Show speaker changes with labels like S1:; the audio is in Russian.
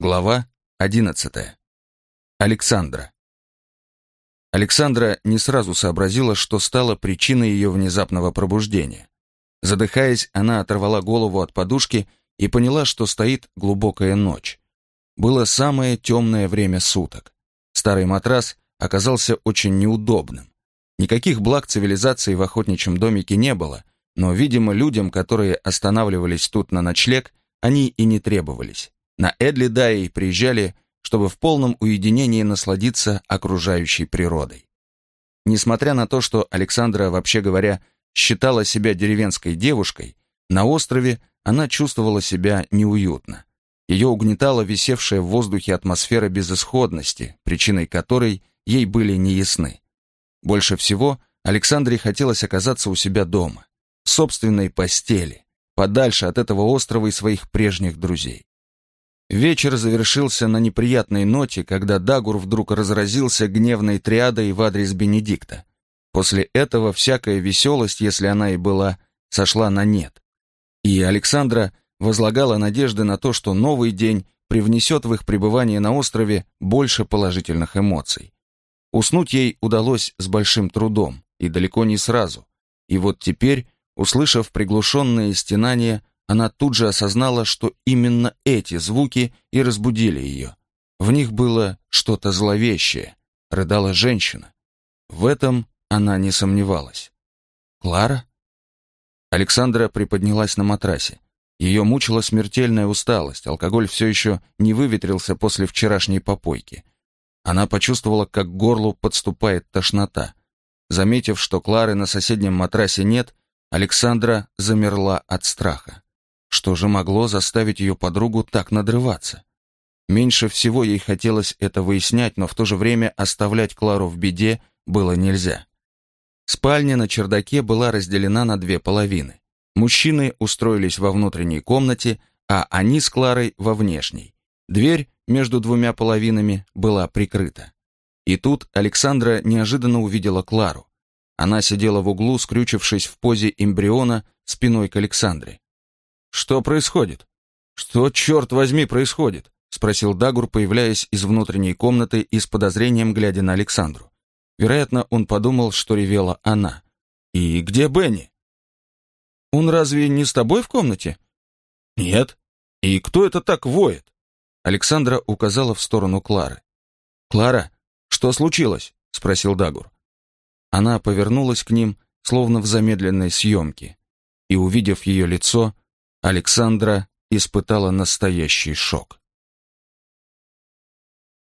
S1: Глава 11. Александра. Александра не сразу сообразила, что стало причиной ее внезапного пробуждения. Задыхаясь, она оторвала голову от подушки и поняла, что стоит глубокая ночь. Было самое темное время суток. Старый матрас оказался очень неудобным. Никаких благ цивилизации в охотничьем домике не было, но, видимо, людям, которые останавливались тут на ночлег, они и не требовались. На Эдли-Дай приезжали, чтобы в полном уединении насладиться окружающей природой. Несмотря на то, что Александра, вообще говоря, считала себя деревенской девушкой, на острове она чувствовала себя неуютно. Ее угнетала висевшая в воздухе атмосфера безысходности, причиной которой ей были неясны. Больше всего Александре хотелось оказаться у себя дома, в собственной постели, подальше от этого острова и своих прежних друзей. Вечер завершился на неприятной ноте, когда Дагур вдруг разразился гневной триадой в адрес Бенедикта. После этого всякая веселость, если она и была, сошла на нет. И Александра возлагала надежды на то, что новый день привнесет в их пребывание на острове больше положительных эмоций. Уснуть ей удалось с большим трудом, и далеко не сразу. И вот теперь, услышав приглушенные стенания, она тут же осознала, что именно эти звуки и разбудили ее. В них было что-то зловещее, рыдала женщина. В этом она не сомневалась. «Клара?» Александра приподнялась на матрасе. Ее мучила смертельная усталость, алкоголь все еще не выветрился после вчерашней попойки. Она почувствовала, как к горлу подступает тошнота. Заметив, что Клары на соседнем матрасе нет, Александра замерла от страха. Что же могло заставить ее подругу так надрываться? Меньше всего ей хотелось это выяснять, но в то же время оставлять Клару в беде было нельзя. Спальня на чердаке была разделена на две половины. Мужчины устроились во внутренней комнате, а они с Кларой во внешней. Дверь между двумя половинами была прикрыта. И тут Александра неожиданно увидела Клару. Она сидела в углу, скрючившись в позе эмбриона спиной к Александре. «Что происходит? Что, черт возьми, происходит?» — спросил Дагур, появляясь из внутренней комнаты и с подозрением глядя на Александру. Вероятно, он подумал, что ревела она. «И где Бенни?» «Он разве не с тобой в комнате?» «Нет. И кто это так воет?» Александра указала в сторону Клары. «Клара, что случилось?» — спросил Дагур. Она повернулась к ним, словно в замедленной съемке, и, увидев ее лицо, Александра испытала настоящий шок.